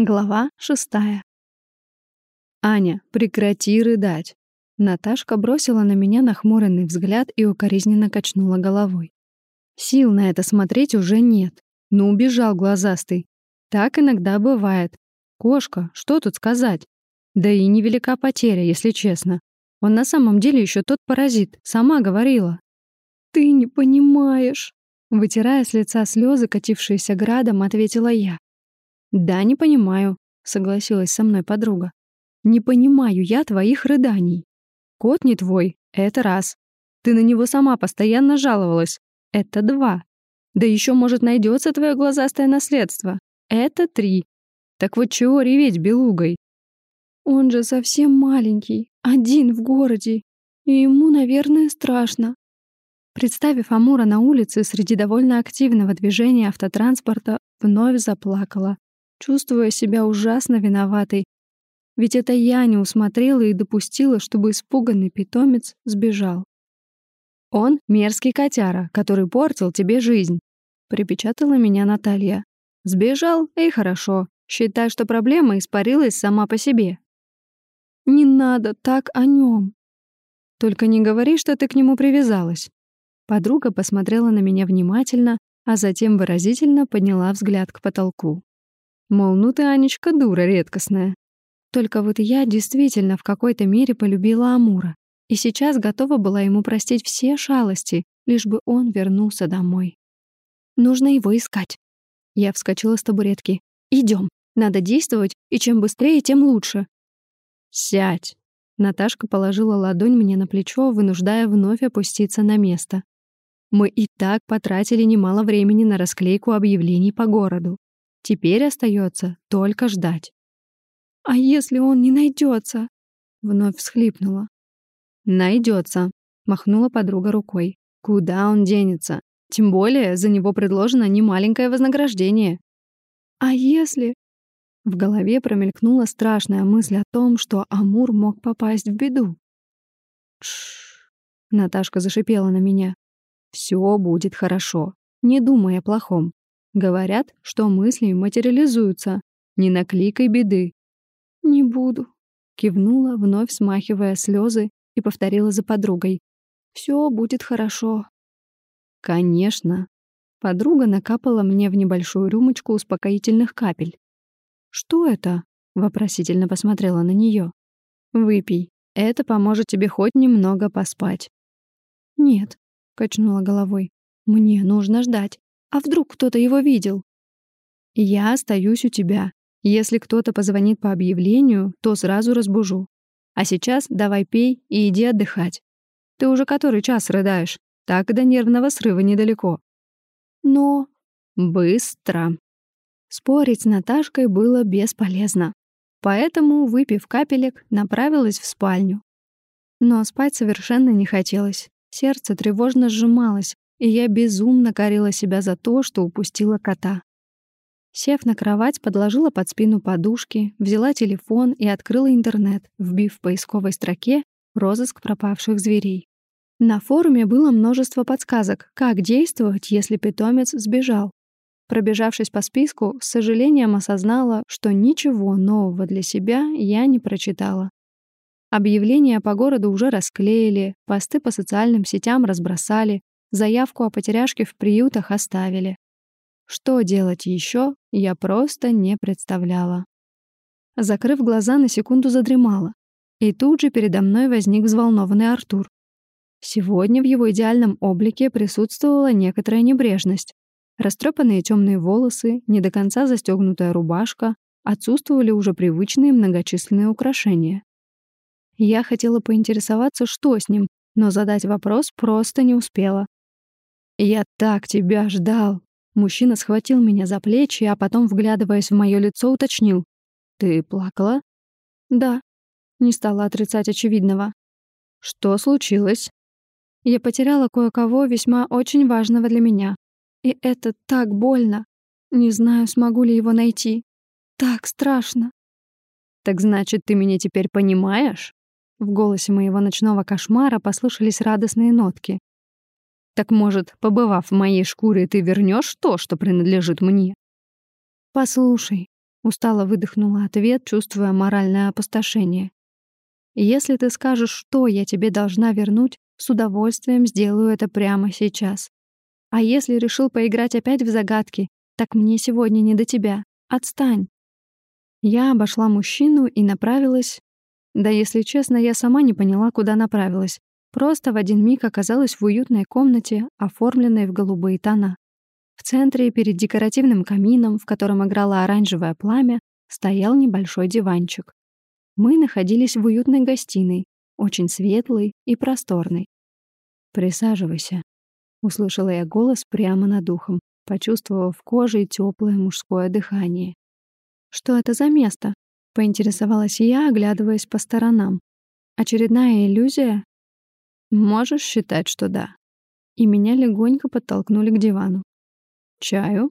Глава шестая. «Аня, прекрати рыдать!» Наташка бросила на меня нахмуренный взгляд и укоризненно качнула головой. Сил на это смотреть уже нет. Ну, убежал глазастый. Так иногда бывает. Кошка, что тут сказать? Да и невелика потеря, если честно. Он на самом деле еще тот паразит, сама говорила. «Ты не понимаешь», — вытирая с лица слезы, катившиеся градом, ответила я. «Да, не понимаю», — согласилась со мной подруга. «Не понимаю я твоих рыданий. Кот не твой, это раз. Ты на него сама постоянно жаловалась, это два. Да еще, может, найдется твое глазастое наследство, это три. Так вот чего реветь белугой?» «Он же совсем маленький, один в городе, и ему, наверное, страшно», Представив Амура на улице среди довольно активного движения автотранспорта, вновь заплакала чувствуя себя ужасно виноватой. Ведь это я не усмотрела и допустила, чтобы испуганный питомец сбежал. «Он — мерзкий котяра, который портил тебе жизнь», — припечатала меня Наталья. «Сбежал, и хорошо. Считай, что проблема испарилась сама по себе». «Не надо так о нем. «Только не говори, что ты к нему привязалась». Подруга посмотрела на меня внимательно, а затем выразительно подняла взгляд к потолку. Мол, ну ты, Анечка, дура редкостная. Только вот я действительно в какой-то мере полюбила Амура. И сейчас готова была ему простить все шалости, лишь бы он вернулся домой. Нужно его искать. Я вскочила с табуретки. Идем. Надо действовать, и чем быстрее, тем лучше. Сядь. Наташка положила ладонь мне на плечо, вынуждая вновь опуститься на место. Мы и так потратили немало времени на расклейку объявлений по городу. Теперь остается только ждать. «А если он не найдется? Вновь всхлипнула. Найдется, махнула подруга рукой. «Куда он денется? Тем более за него предложено немаленькое вознаграждение». «А если...» В голове промелькнула страшная мысль о том, что Амур мог попасть в беду. Тш. Наташка зашипела на меня. Все будет хорошо. Не думай о плохом. Говорят, что мысли материализуются. Не накликай беды. «Не буду», — кивнула, вновь смахивая слезы, и повторила за подругой. «Все будет хорошо». «Конечно». Подруга накапала мне в небольшую рюмочку успокоительных капель. «Что это?» — вопросительно посмотрела на нее. «Выпей. Это поможет тебе хоть немного поспать». «Нет», — качнула головой. «Мне нужно ждать. А вдруг кто-то его видел? Я остаюсь у тебя. Если кто-то позвонит по объявлению, то сразу разбужу. А сейчас давай пей и иди отдыхать. Ты уже который час рыдаешь. Так до нервного срыва недалеко. Но... Быстро. Спорить с Наташкой было бесполезно. Поэтому, выпив капелек, направилась в спальню. Но спать совершенно не хотелось. Сердце тревожно сжималось, и я безумно корила себя за то, что упустила кота. Сев на кровать, подложила под спину подушки, взяла телефон и открыла интернет, вбив в поисковой строке «Розыск пропавших зверей». На форуме было множество подсказок, как действовать, если питомец сбежал. Пробежавшись по списку, с сожалением осознала, что ничего нового для себя я не прочитала. Объявления по городу уже расклеили, посты по социальным сетям разбросали, Заявку о потеряшке в приютах оставили. Что делать еще, я просто не представляла. Закрыв глаза, на секунду задремала. И тут же передо мной возник взволнованный Артур. Сегодня в его идеальном облике присутствовала некоторая небрежность. Растрепанные темные волосы, не до конца застегнутая рубашка, отсутствовали уже привычные многочисленные украшения. Я хотела поинтересоваться, что с ним, но задать вопрос просто не успела. «Я так тебя ждал!» Мужчина схватил меня за плечи, а потом, вглядываясь в мое лицо, уточнил. «Ты плакала?» «Да». Не стала отрицать очевидного. «Что случилось?» Я потеряла кое-кого весьма очень важного для меня. И это так больно. Не знаю, смогу ли его найти. Так страшно. «Так значит, ты меня теперь понимаешь?» В голосе моего ночного кошмара послышались радостные нотки. Так, может, побывав в моей шкуре, ты вернешь то, что принадлежит мне? Послушай, Устало выдохнула ответ, чувствуя моральное опустошение. Если ты скажешь, что я тебе должна вернуть, с удовольствием сделаю это прямо сейчас. А если решил поиграть опять в загадки, так мне сегодня не до тебя. Отстань. Я обошла мужчину и направилась... Да, если честно, я сама не поняла, куда направилась. Просто в один миг оказалась в уютной комнате, оформленной в голубые тона. В центре, перед декоративным камином, в котором играло оранжевое пламя, стоял небольшой диванчик. Мы находились в уютной гостиной, очень светлой и просторной. «Присаживайся», — услышала я голос прямо над ухом, почувствовав кожей теплое мужское дыхание. «Что это за место?» — поинтересовалась я, оглядываясь по сторонам. «Очередная иллюзия?» «Можешь считать, что да». И меня легонько подтолкнули к дивану. «Чаю?»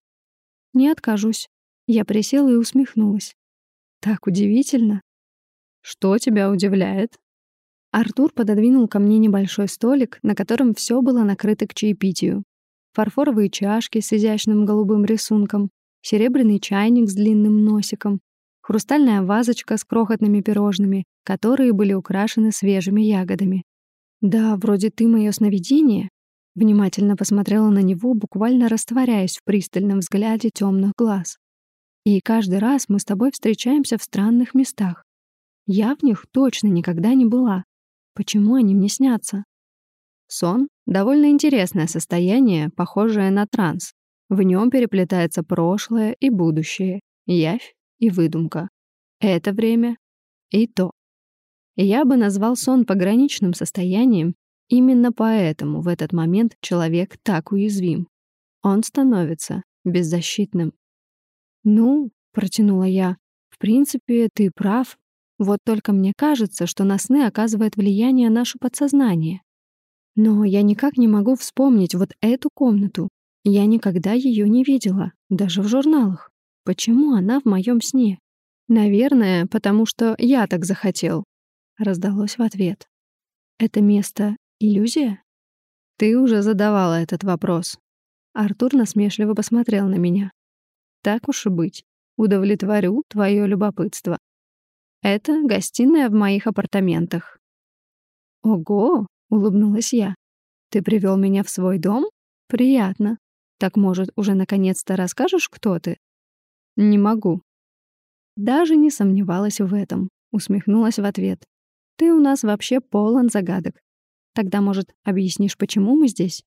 «Не откажусь». Я присела и усмехнулась. «Так удивительно». «Что тебя удивляет?» Артур пододвинул ко мне небольшой столик, на котором все было накрыто к чаепитию. Фарфоровые чашки с изящным голубым рисунком, серебряный чайник с длинным носиком, хрустальная вазочка с крохотными пирожными, которые были украшены свежими ягодами. «Да, вроде ты мое сновидение», Внимательно посмотрела на него, буквально растворяясь в пристальном взгляде темных глаз. «И каждый раз мы с тобой встречаемся в странных местах. Я в них точно никогда не была. Почему они мне снятся?» Сон — довольно интересное состояние, похожее на транс. В нем переплетается прошлое и будущее, явь и выдумка. Это время и то. Я бы назвал сон пограничным состоянием Именно поэтому в этот момент человек так уязвим. Он становится беззащитным. «Ну», — протянула я, — «в принципе, ты прав. Вот только мне кажется, что на сны оказывает влияние наше подсознание. Но я никак не могу вспомнить вот эту комнату. Я никогда ее не видела, даже в журналах. Почему она в моем сне? Наверное, потому что я так захотел. Раздалось в ответ. Это место Иллюзия? Ты уже задавала этот вопрос. Артур насмешливо посмотрел на меня. Так уж и быть. Удовлетворю твое любопытство. Это гостиная в моих апартаментах. Ого, улыбнулась я. Ты привел меня в свой дом? Приятно. Так, может, уже наконец-то расскажешь, кто ты? Не могу. Даже не сомневалась в этом, усмехнулась в ответ. Ты у нас вообще полон загадок. Тогда, может, объяснишь, почему мы здесь?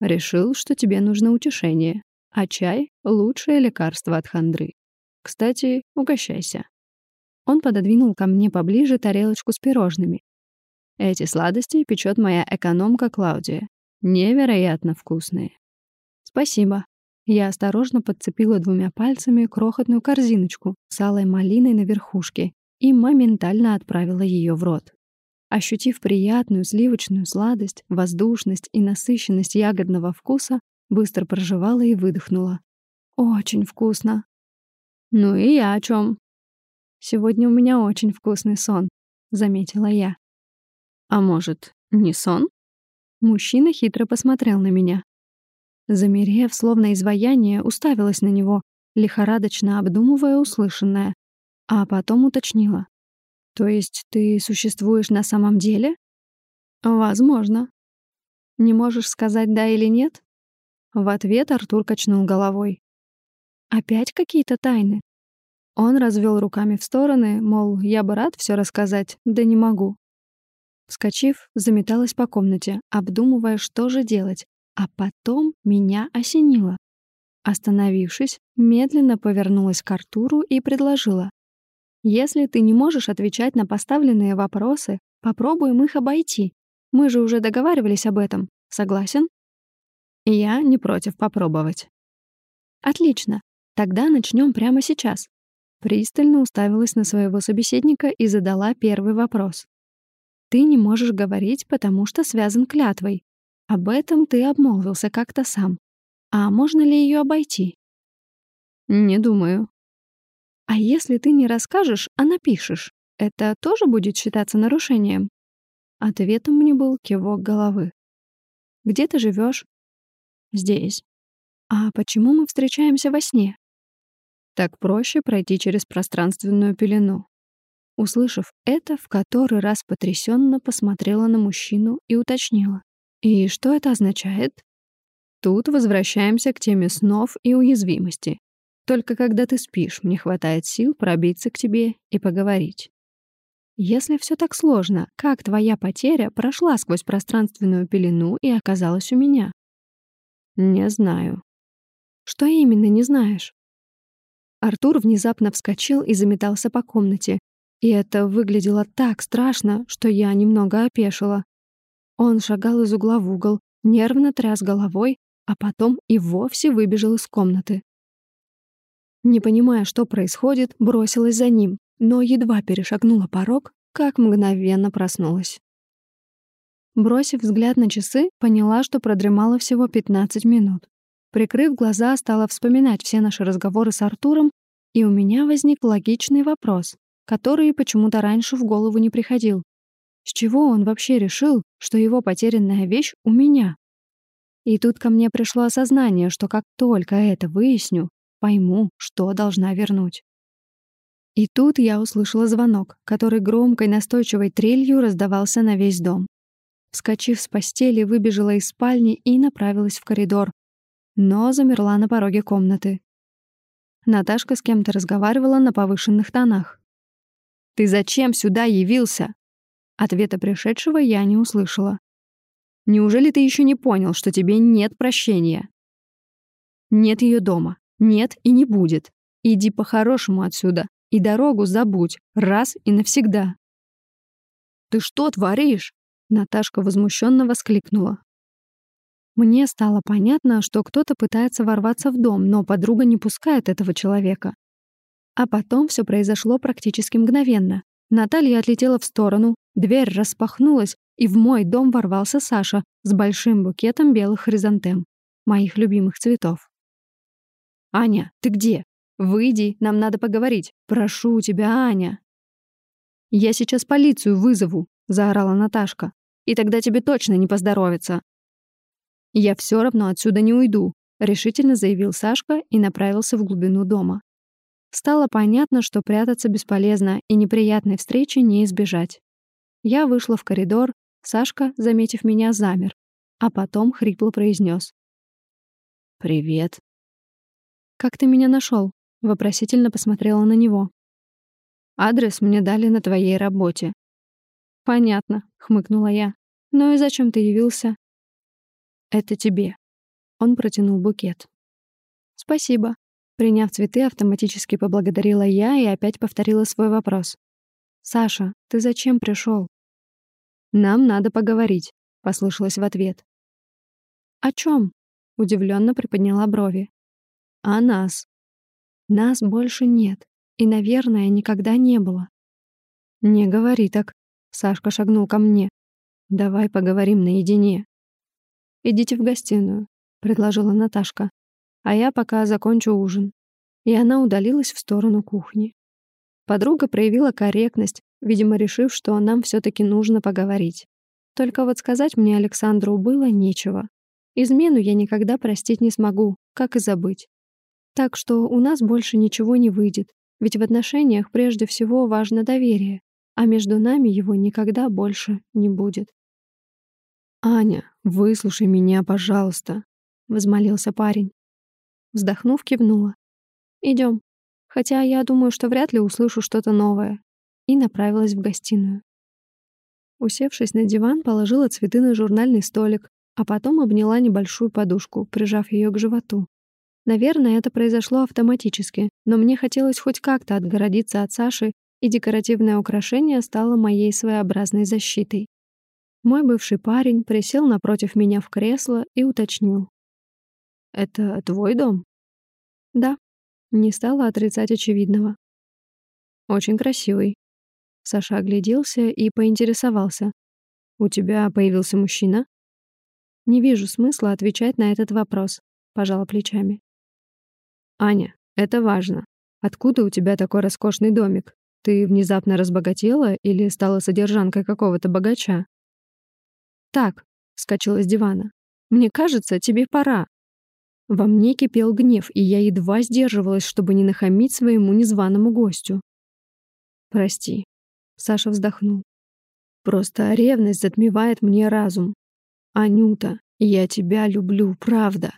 Решил, что тебе нужно утешение, а чай — лучшее лекарство от хандры. Кстати, угощайся. Он пододвинул ко мне поближе тарелочку с пирожными. Эти сладости печет моя экономка Клаудия. Невероятно вкусные. Спасибо. Я осторожно подцепила двумя пальцами крохотную корзиночку с алой малиной на верхушке и моментально отправила ее в рот. Ощутив приятную сливочную сладость, воздушность и насыщенность ягодного вкуса, быстро прожевала и выдохнула. «Очень вкусно!» «Ну и я о чем? «Сегодня у меня очень вкусный сон», — заметила я. «А может, не сон?» Мужчина хитро посмотрел на меня. Замерев, словно изваяние, уставилась на него, лихорадочно обдумывая услышанное, а потом уточнила. То есть ты существуешь на самом деле? Возможно. Не можешь сказать да или нет? В ответ Артур качнул головой. Опять какие-то тайны? Он развел руками в стороны, мол, я бы рад все рассказать, да не могу. Вскочив, заметалась по комнате, обдумывая, что же делать, а потом меня осенило. Остановившись, медленно повернулась к Артуру и предложила. Если ты не можешь отвечать на поставленные вопросы, попробуем их обойти. Мы же уже договаривались об этом. Согласен? Я не против попробовать. Отлично. Тогда начнем прямо сейчас. Пристально уставилась на своего собеседника и задала первый вопрос. Ты не можешь говорить, потому что связан клятвой. Об этом ты обмолвился как-то сам. А можно ли ее обойти? Не думаю. А если ты не расскажешь, а напишешь, это тоже будет считаться нарушением? Ответом мне был кивок головы. Где ты живешь? Здесь. А почему мы встречаемся во сне? Так проще пройти через пространственную пелену. Услышав это, в который раз потрясенно посмотрела на мужчину и уточнила. «И что это означает?» Тут возвращаемся к теме снов и уязвимости. Только когда ты спишь, мне хватает сил пробиться к тебе и поговорить. Если все так сложно, как твоя потеря прошла сквозь пространственную пелену и оказалась у меня? Не знаю. Что именно не знаешь? Артур внезапно вскочил и заметался по комнате, и это выглядело так страшно, что я немного опешила. Он шагал из угла в угол, нервно тряс головой, а потом и вовсе выбежал из комнаты. Не понимая, что происходит, бросилась за ним, но едва перешагнула порог, как мгновенно проснулась. Бросив взгляд на часы, поняла, что продремала всего 15 минут. Прикрыв глаза, стала вспоминать все наши разговоры с Артуром, и у меня возник логичный вопрос, который почему-то раньше в голову не приходил. С чего он вообще решил, что его потерянная вещь у меня? И тут ко мне пришло осознание, что как только это выясню, пойму, что должна вернуть. И тут я услышала звонок, который громкой настойчивой трелью раздавался на весь дом. Вскочив с постели, выбежала из спальни и направилась в коридор, но замерла на пороге комнаты. Наташка с кем-то разговаривала на повышенных тонах. «Ты зачем сюда явился?» Ответа пришедшего я не услышала. Неужели ты еще не понял, что тебе нет прощения? Нет ее дома. Нет и не будет. Иди по-хорошему отсюда. И дорогу забудь. Раз и навсегда. «Ты что творишь?» Наташка возмущенно воскликнула. Мне стало понятно, что кто-то пытается ворваться в дом, но подруга не пускает этого человека. А потом все произошло практически мгновенно. Наталья отлетела в сторону, дверь распахнулась, и в мой дом ворвался Саша с большим букетом белых хризантем, моих любимых цветов. «Аня, ты где? Выйди, нам надо поговорить. Прошу тебя, Аня!» «Я сейчас полицию вызову», — заорала Наташка. «И тогда тебе точно не поздоровится». «Я все равно отсюда не уйду», — решительно заявил Сашка и направился в глубину дома. Стало понятно, что прятаться бесполезно и неприятной встречи не избежать. Я вышла в коридор, Сашка, заметив меня, замер, а потом хрипло произнес: «Привет». «Как ты меня нашел? вопросительно посмотрела на него. «Адрес мне дали на твоей работе». «Понятно», — хмыкнула я. «Ну и зачем ты явился?» «Это тебе». Он протянул букет. «Спасибо». Приняв цветы, автоматически поблагодарила я и опять повторила свой вопрос. «Саша, ты зачем пришел? «Нам надо поговорить», — послышалось в ответ. «О чем? удивленно приподняла брови. «О нас. Нас больше нет, и, наверное, никогда не было». «Не говори так», — Сашка шагнул ко мне. «Давай поговорим наедине». «Идите в гостиную», — предложила Наташка. «А я пока закончу ужин». И она удалилась в сторону кухни. Подруга проявила корректность, видимо, решив, что нам все таки нужно поговорить. Только вот сказать мне Александру было нечего. Измену я никогда простить не смогу, как и забыть. Так что у нас больше ничего не выйдет, ведь в отношениях прежде всего важно доверие, а между нами его никогда больше не будет. «Аня, выслушай меня, пожалуйста», — возмолился парень. Вздохнув, кивнула. Идем хотя я думаю, что вряд ли услышу что-то новое, и направилась в гостиную. Усевшись на диван, положила цветы на журнальный столик, а потом обняла небольшую подушку, прижав ее к животу. Наверное, это произошло автоматически, но мне хотелось хоть как-то отгородиться от Саши, и декоративное украшение стало моей своеобразной защитой. Мой бывший парень присел напротив меня в кресло и уточнил. «Это твой дом?» «Да», не стала отрицать очевидного. «Очень красивый». Саша огляделся и поинтересовался. «У тебя появился мужчина?» «Не вижу смысла отвечать на этот вопрос», — пожала плечами. «Аня, это важно. Откуда у тебя такой роскошный домик? Ты внезапно разбогатела или стала содержанкой какого-то богача?» «Так», — вскочила с дивана. «Мне кажется, тебе пора». Во мне кипел гнев, и я едва сдерживалась, чтобы не нахамить своему незваному гостю. «Прости», — Саша вздохнул. «Просто ревность затмевает мне разум. Анюта, я тебя люблю, правда.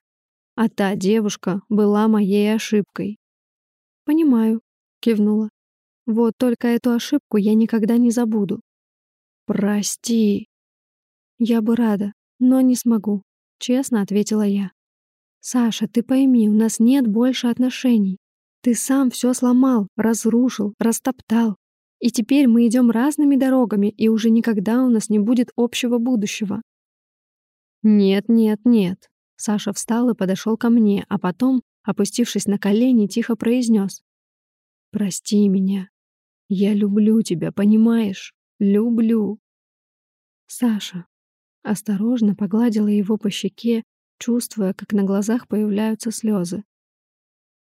А та девушка была моей ошибкой». «Понимаю», — кивнула. «Вот только эту ошибку я никогда не забуду». «Прости». «Я бы рада, но не смогу», — честно ответила я. «Саша, ты пойми, у нас нет больше отношений. Ты сам все сломал, разрушил, растоптал. И теперь мы идем разными дорогами, и уже никогда у нас не будет общего будущего». «Нет, нет, нет». Саша встал и подошел ко мне, а потом, опустившись на колени, тихо произнес. «Прости меня. Я люблю тебя, понимаешь? Люблю». «Саша». Осторожно погладила его по щеке, чувствуя, как на глазах появляются слезы.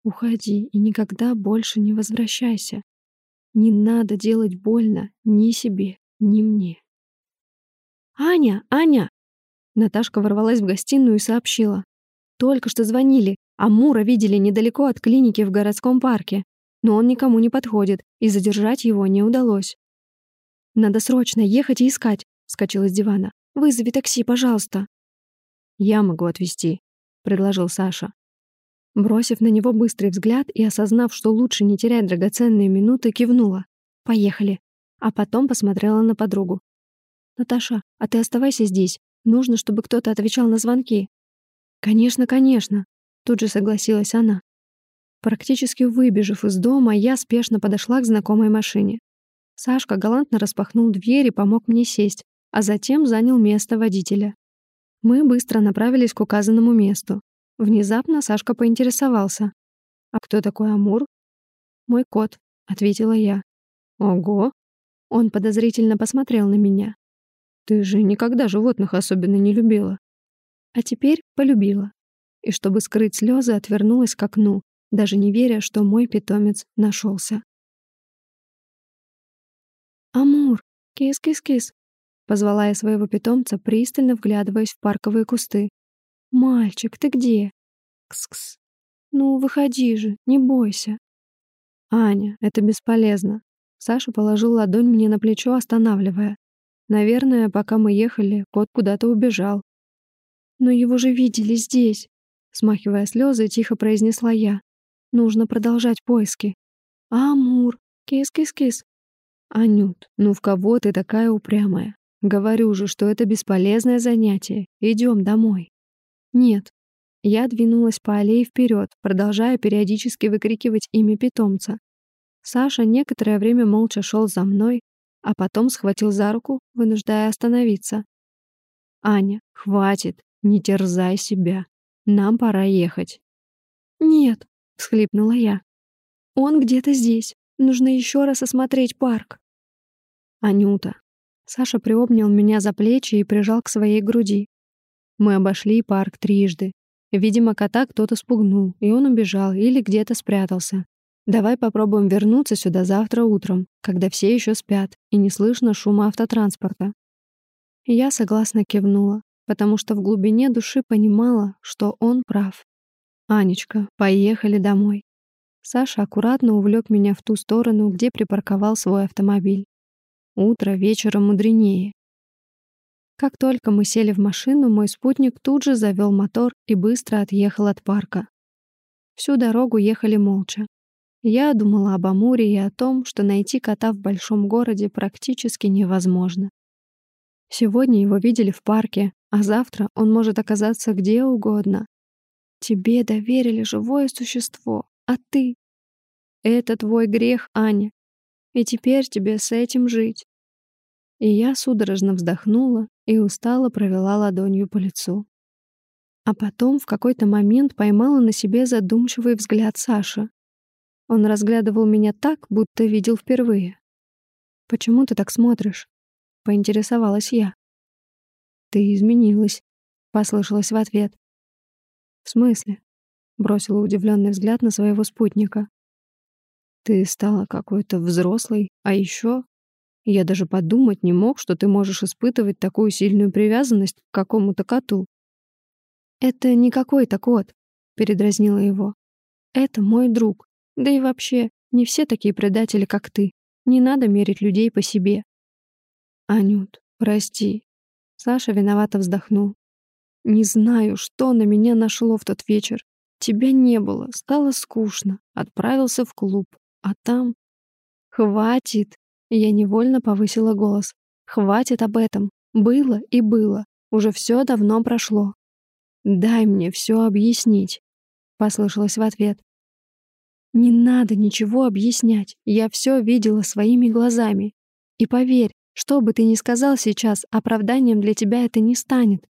«Уходи и никогда больше не возвращайся. Не надо делать больно ни себе, ни мне». «Аня! Аня!» Наташка ворвалась в гостиную и сообщила. «Только что звонили, а Мура видели недалеко от клиники в городском парке. Но он никому не подходит, и задержать его не удалось». «Надо срочно ехать и искать», — вскочила с дивана. «Вызови такси, пожалуйста». «Я могу отвезти», — предложил Саша. Бросив на него быстрый взгляд и осознав, что лучше не терять драгоценные минуты, кивнула. «Поехали». А потом посмотрела на подругу. «Наташа, а ты оставайся здесь. Нужно, чтобы кто-то отвечал на звонки». «Конечно, конечно», — тут же согласилась она. Практически выбежав из дома, я спешно подошла к знакомой машине. Сашка галантно распахнул дверь и помог мне сесть, а затем занял место водителя. Мы быстро направились к указанному месту. Внезапно Сашка поинтересовался. «А кто такой Амур?» «Мой кот», — ответила я. «Ого!» Он подозрительно посмотрел на меня. «Ты же никогда животных особенно не любила». А теперь полюбила. И чтобы скрыть слезы, отвернулась к окну, даже не веря, что мой питомец нашелся. «Амур! Кис-кис-кис!» Позвала я своего питомца, пристально вглядываясь в парковые кусты. «Мальчик, ты где?» «Кс-кс». «Ну, выходи же, не бойся». «Аня, это бесполезно». Саша положил ладонь мне на плечо, останавливая. Наверное, пока мы ехали, кот куда-то убежал. «Но его же видели здесь», — смахивая слезы, тихо произнесла я. «Нужно продолжать поиски». «Амур, кис-кис-кис». «Анют, ну в кого ты такая упрямая? Говорю же, что это бесполезное занятие. Идем домой. Нет. Я двинулась по аллее вперед, продолжая периодически выкрикивать имя питомца. Саша некоторое время молча шел за мной, а потом схватил за руку, вынуждая остановиться. «Аня, хватит, не терзай себя. Нам пора ехать». «Нет», — всхлипнула я. «Он где-то здесь. Нужно еще раз осмотреть парк». «Анюта, Саша приобнял меня за плечи и прижал к своей груди. Мы обошли парк трижды. Видимо, кота кто-то спугнул, и он убежал или где-то спрятался. Давай попробуем вернуться сюда завтра утром, когда все еще спят, и не слышно шума автотранспорта. Я согласно кивнула, потому что в глубине души понимала, что он прав. «Анечка, поехали домой». Саша аккуратно увлек меня в ту сторону, где припарковал свой автомобиль. Утро вечером мудренее. Как только мы сели в машину, мой спутник тут же завел мотор и быстро отъехал от парка. Всю дорогу ехали молча. Я думала об Амуре и о том, что найти кота в большом городе практически невозможно. Сегодня его видели в парке, а завтра он может оказаться где угодно. Тебе доверили живое существо, а ты... Это твой грех, Аня. И теперь тебе с этим жить. И я судорожно вздохнула и устало провела ладонью по лицу. А потом в какой-то момент поймала на себе задумчивый взгляд Саши. Он разглядывал меня так, будто видел впервые. «Почему ты так смотришь?» — поинтересовалась я. «Ты изменилась», — послышалось в ответ. «В смысле?» — бросила удивленный взгляд на своего спутника. Ты стала какой-то взрослой, а еще я даже подумать не мог, что ты можешь испытывать такую сильную привязанность к какому-то коту. Это не какой-то кот. — передразнила его. «Это мой друг. Да и вообще, не все такие предатели, как ты. Не надо мерить людей по себе». «Анют, прости». Саша виновато вздохнул. «Не знаю, что на меня нашло в тот вечер. Тебя не было, стало скучно. Отправился в клуб. А там... Хватит. Я невольно повысила голос. Хватит об этом. Было и было. Уже все давно прошло. Дай мне все объяснить. Послышалось в ответ. Не надо ничего объяснять. Я все видела своими глазами. И поверь, что бы ты ни сказал сейчас, оправданием для тебя это не станет.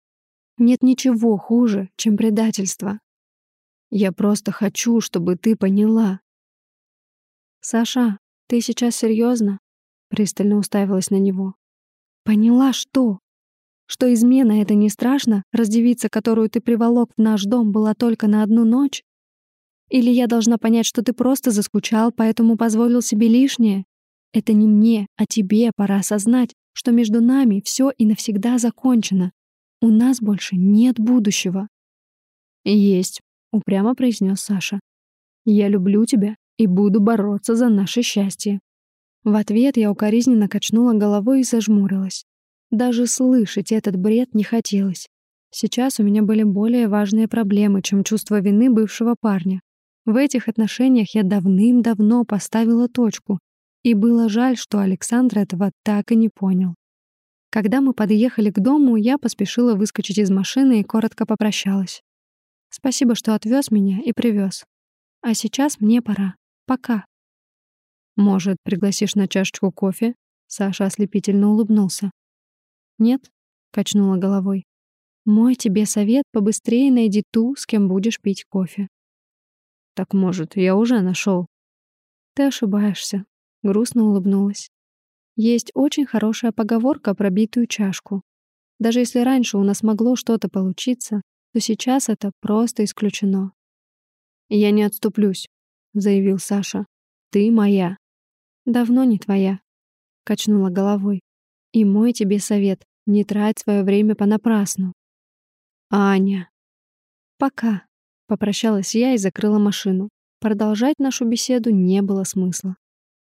Нет ничего хуже, чем предательство. Я просто хочу, чтобы ты поняла. Саша, ты сейчас серьезно? Пристально уставилась на него. Поняла что? Что измена это не страшно, раз девица, которую ты приволок в наш дом, была только на одну ночь? Или я должна понять, что ты просто заскучал, поэтому позволил себе лишнее? Это не мне, а тебе пора осознать, что между нами все и навсегда закончено. У нас больше нет будущего. Есть, упрямо произнес Саша. Я люблю тебя и буду бороться за наше счастье. В ответ я укоризненно качнула головой и зажмурилась. Даже слышать этот бред не хотелось. Сейчас у меня были более важные проблемы, чем чувство вины бывшего парня. В этих отношениях я давным-давно поставила точку, и было жаль, что Александр этого так и не понял. Когда мы подъехали к дому, я поспешила выскочить из машины и коротко попрощалась. Спасибо, что отвез меня и привез. А сейчас мне пора. Пока. Может, пригласишь на чашечку кофе? Саша ослепительно улыбнулся. Нет, качнула головой. Мой тебе совет побыстрее найди ту, с кем будешь пить кофе. Так может, я уже нашел. Ты ошибаешься, грустно улыбнулась. Есть очень хорошая поговорка про битую чашку. Даже если раньше у нас могло что-то получиться, то сейчас это просто исключено. «Я не отступлюсь», — заявил Саша. «Ты моя». «Давно не твоя», — качнула головой. «И мой тебе совет — не трать свое время понапрасну». «Аня». «Пока», — попрощалась я и закрыла машину. Продолжать нашу беседу не было смысла.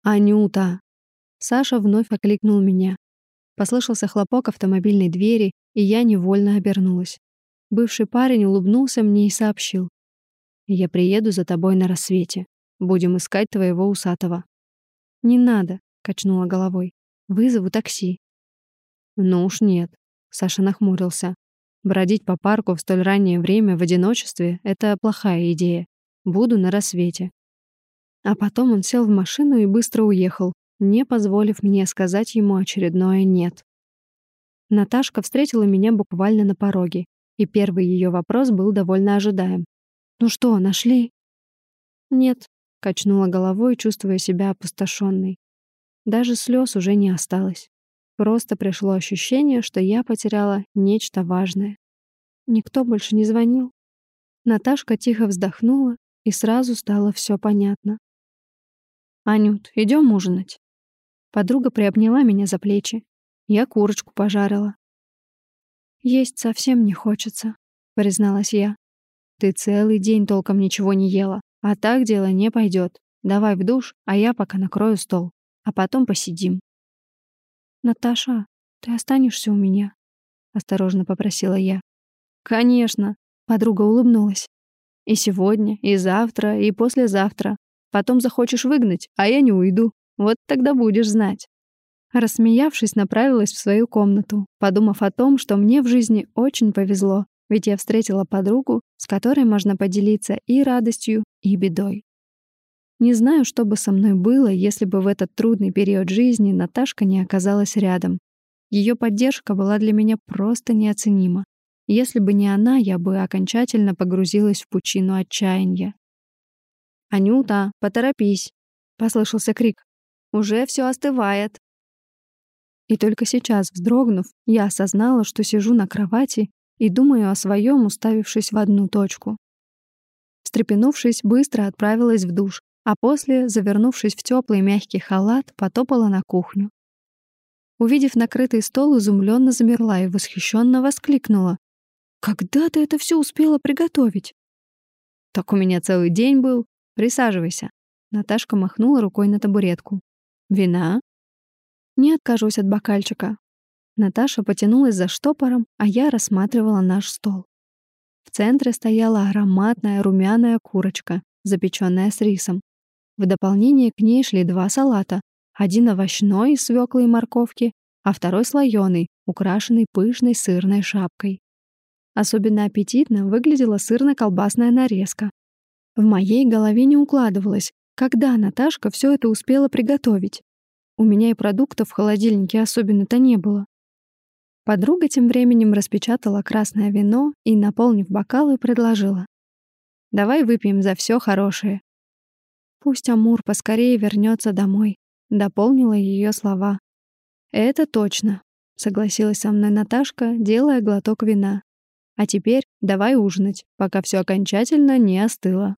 «Анюта!» Саша вновь окликнул меня. Послышался хлопок автомобильной двери, и я невольно обернулась. Бывший парень улыбнулся мне и сообщил. «Я приеду за тобой на рассвете. Будем искать твоего усатого». «Не надо», — качнула головой. «Вызову такси». «Ну уж нет», — Саша нахмурился. «Бродить по парку в столь раннее время в одиночестве — это плохая идея. Буду на рассвете». А потом он сел в машину и быстро уехал, не позволив мне сказать ему очередное «нет». Наташка встретила меня буквально на пороге и первый ее вопрос был довольно ожидаем. «Ну что, нашли?» «Нет», — качнула головой, чувствуя себя опустошенной. Даже слез уже не осталось. Просто пришло ощущение, что я потеряла нечто важное. Никто больше не звонил. Наташка тихо вздохнула, и сразу стало все понятно. «Анют, идем ужинать?» Подруга приобняла меня за плечи. Я курочку пожарила. «Есть совсем не хочется», — призналась я. «Ты целый день толком ничего не ела, а так дело не пойдет. Давай в душ, а я пока накрою стол, а потом посидим». «Наташа, ты останешься у меня?» — осторожно попросила я. «Конечно», — подруга улыбнулась. «И сегодня, и завтра, и послезавтра. Потом захочешь выгнать, а я не уйду. Вот тогда будешь знать». Рассмеявшись, направилась в свою комнату, подумав о том, что мне в жизни очень повезло, ведь я встретила подругу, с которой можно поделиться и радостью, и бедой. Не знаю, что бы со мной было, если бы в этот трудный период жизни Наташка не оказалась рядом. Ее поддержка была для меня просто неоценима. Если бы не она, я бы окончательно погрузилась в пучину отчаяния. «Анюта, поторопись!» — послышался крик. «Уже все остывает!» И только сейчас, вздрогнув, я осознала, что сижу на кровати и думаю о своем, уставившись в одну точку. Встрепенувшись, быстро отправилась в душ, а после, завернувшись в теплый мягкий халат, потопала на кухню. Увидев накрытый стол, изумленно замерла и восхищенно воскликнула. «Когда ты это все успела приготовить?» Так у меня целый день был. Присаживайся. Наташка махнула рукой на табуретку. Вина? Не откажусь от бокальчика. Наташа потянулась за штопором, а я рассматривала наш стол. В центре стояла ароматная румяная курочка, запеченная с рисом. В дополнение к ней шли два салата. Один овощной из свеклы и морковки, а второй слоёный, украшенный пышной сырной шапкой. Особенно аппетитно выглядела сырно-колбасная нарезка. В моей голове не укладывалось, когда Наташка все это успела приготовить. У меня и продуктов в холодильнике особенно-то не было. Подруга тем временем распечатала красное вино и, наполнив бокалы, предложила. «Давай выпьем за все хорошее». «Пусть Амур поскорее вернется домой», — дополнила ее слова. «Это точно», — согласилась со мной Наташка, делая глоток вина. «А теперь давай ужинать, пока все окончательно не остыло».